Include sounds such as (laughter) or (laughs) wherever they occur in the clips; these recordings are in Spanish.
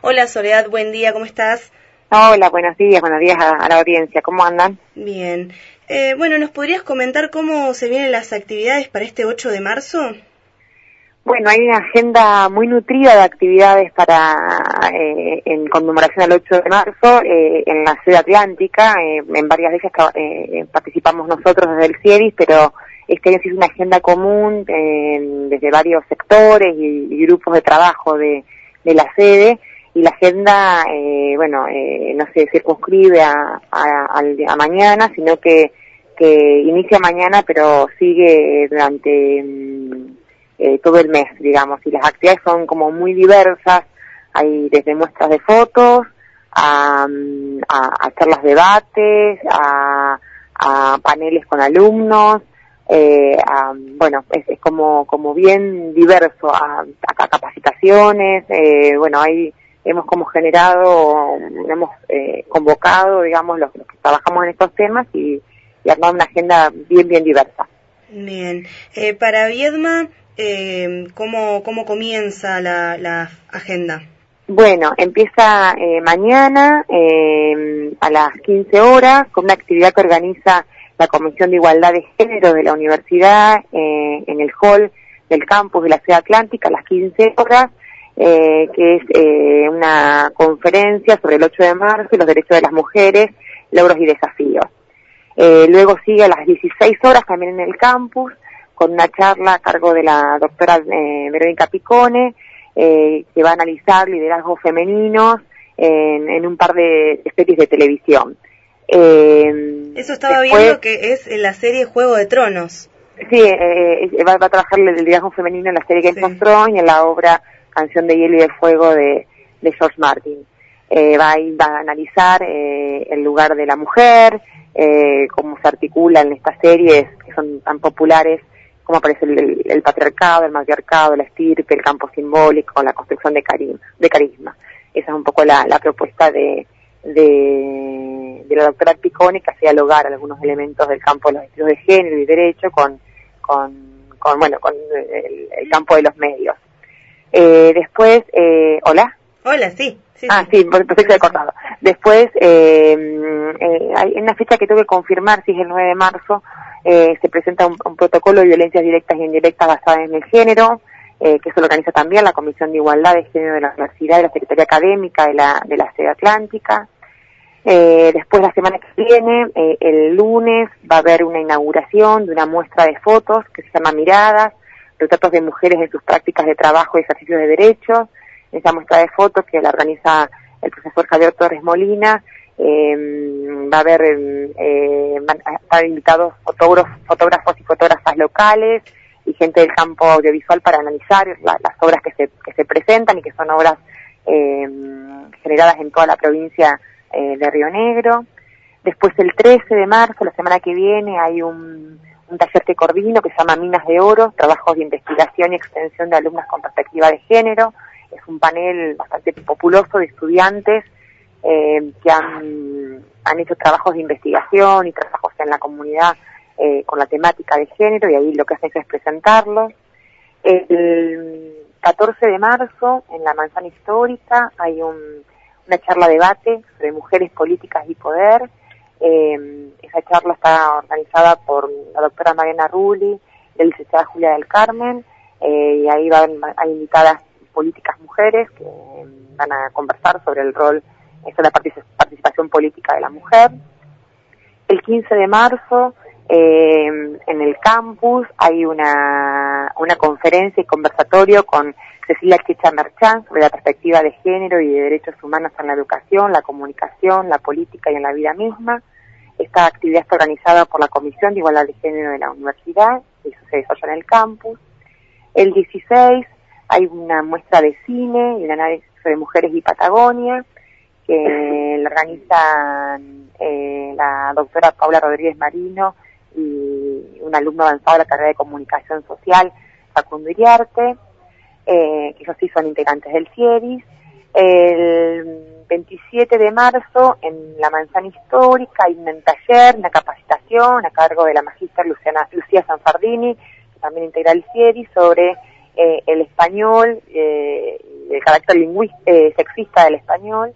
Hola Soledad, buen día, ¿cómo estás? Hola, buenos días, buenos días a, la audiencia, ¿cómo andan? Bien. Eh, bueno, ¿nos podrías comentar cómo se vienen las actividades para este 8 de marzo? Bueno, hay una agenda muy nutrida de actividades para eh, en conmemoración al 8 de marzo eh, en la sede atlántica. en varias veces participamos nosotros desde el CIERIS, pero este año se hizo una agenda común desde varios sectores y, grupos de trabajo de, de la sede y la agenda, eh, bueno, eh, no se circunscribe a, a, mañana, sino que, que inicia mañana, pero sigue durante mm, eh, todo el mes, digamos, y las actividades son como muy diversas, hay desde muestras de fotos, a, mm, a, a charlas debates, a, a paneles con alumnos, eh, bueno, es, es, como, como bien diverso, a, a capacitaciones, eh, bueno, hay hemos como generado, hemos eh, convocado, digamos, los, que trabajamos en estos temas y, armado una agenda bien, bien diversa. Bien. Eh, para Viedma, eh, ¿cómo, ¿cómo comienza la, la agenda? Bueno, empieza eh, mañana eh, a las 15 horas con una actividad que organiza la Comisión de Igualdad de Género de la Universidad en el hall del campus de la Ciudad Atlántica a las 15 horas eh, que es eh, una conferencia sobre el 8 de marzo y los derechos de las mujeres, logros y desafíos. Eh, luego sigue a las 16 horas también en el campus con una charla a cargo de la doctora eh, Verónica Picone, eh, que va a analizar liderazgos femeninos en, en un par de series de televisión. Eso estaba viendo que es en la serie Juego de Tronos. Sí, va, va, a trabajar el liderazgo femenino en la serie Game of Thrones y en la obra Canción de Hielo y de Fuego de, George Martin. Eh, va, a, va, a, analizar eh, el lugar de la mujer, eh, cómo se articula en estas series que son tan populares, cómo aparece el, patriarcado, el matriarcado, la estirpe, el campo simbólico, la construcción de, de carisma. Esa es un poco la, propuesta de, de, la doctora Picone, que hace dialogar algunos elementos del campo de los estudios de género y derecho con, bueno, con el campo de los medios. Eh, después, eh, ¿hola? Hola, sí. sí ah, sí, perfecto, he cortado. Después, eh, eh, hay una fecha que tengo que confirmar, si es el 9 de marzo, eh, se presenta un, protocolo de violencias directas e indirectas basada en el género, que eso lo organiza también la Comisión de Igualdad de Género de la Universidad y la Secretaría Académica de la, de la Sede Atlántica. Eh, después, la semana que viene, eh, el lunes, va a haber una inauguración de una muestra de fotos que se llama Miradas, retratos de mujeres en sus prácticas de trabajo y ejercicio de derechos, esa muestra de fotos que la organiza el profesor Javier Torres Molina, eh, va a haber, eh, van invitados fotógrafos, fotógrafos y fotógrafas locales y gente del campo audiovisual para analizar las obras que se, que se presentan y que son obras eh, generadas en toda la provincia eh, de Río Negro. Después el 13 de marzo, la semana que viene, hay un, un taller que coordino que se llama Minas de Oro, trabajos de investigación y extensión de alumnas con perspectiva de género. Es un panel bastante populoso de estudiantes eh, que han, han hecho trabajos de investigación y trabajos en la comunidad eh, con la temática de género y ahí lo que hacen es presentarlos. El 14 de marzo en la Manzana Histórica hay un, una charla debate sobre mujeres políticas y poder eh, esa charla está organizada por la doctora Mariana Rulli, la licenciada Julia del Carmen, eh, y ahí van, hay invitadas políticas mujeres que van a conversar sobre el rol, sobre la participación política de la mujer. El 15 de marzo, eh, en el campus, hay una, una conferencia y conversatorio con Cecilia Quecha Merchán sobre la perspectiva de género y de derechos humanos en la educación, la comunicación, la política y en la vida misma. Esta actividad está organizada por la Comisión de Igualdad de Género de la Universidad, y eso se desarrolla en el campus. El 16 hay una muestra de cine y un análisis de mujeres y Patagonia, que la organizan eh, la doctora Paula Rodríguez Marino y un alumno avanzado de la carrera de Comunicación Social, Facundo Iriarte eh, que ellos sí son integrantes del CIERIS. El 27 de marzo en la Manzana Histórica hay un taller, una capacitación a cargo de la magíster Luciana, Lucía Sanfardini, que también integra el CIERIS, sobre eh, el español, eh, el carácter eh, sexista del español,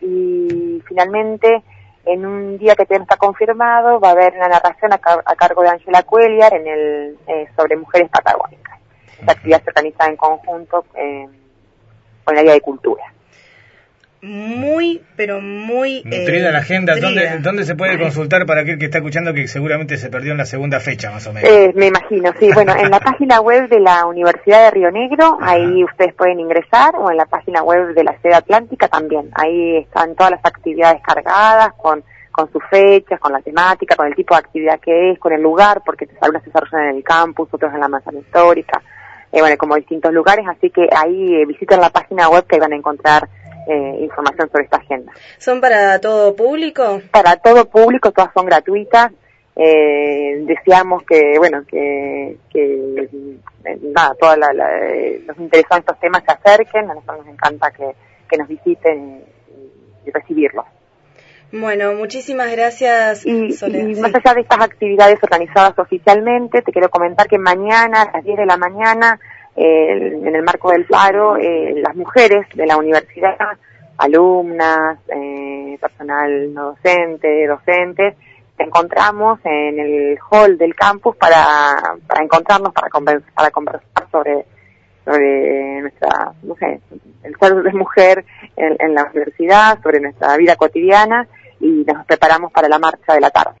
y finalmente en un día que no está confirmado va a haber una narración a, cargo de Angela Cuellar en el, sobre mujeres patagónicas. La actividad se organiza en conjunto con el área de cultura muy, pero muy... Nutrida la agenda. ¿Dónde, se puede consultar para aquel que está escuchando que seguramente se perdió en la segunda fecha, más o menos? Eh, me imagino, sí. Bueno, en la (laughs) página web de la Universidad de Río Negro, ahí ustedes pueden ingresar, o en la página web de la sede atlántica también. Ahí están todas las actividades cargadas con con sus fechas, con la temática, con el tipo de actividad que es, con el lugar, porque algunas se desarrollan en el campus, otros en la manzana histórica, eh, bueno, como distintos lugares, así que ahí eh, visiten la página web que van a encontrar eh, información sobre esta agenda. ¿Son para todo público? Para todo público, todas son gratuitas. Eh, deseamos que, bueno, que, que eh, nada, todos los interesados en estos temas se acerquen. A nosotros nos encanta que, nos visiten y, recibirlos. Bueno, muchísimas gracias. Y, más allá de estas actividades organizadas oficialmente, te quiero comentar que mañana a las 10 de la mañana en el marco del paro, eh, las mujeres de la universidad, alumnas, eh, personal no docente, docentes, encontramos en el hall del campus para, para encontrarnos, para, para conversar sobre, sobre nuestra, no sé, el ser de mujer en la universidad, sobre nuestra vida cotidiana y nos preparamos para la marcha de la tarde.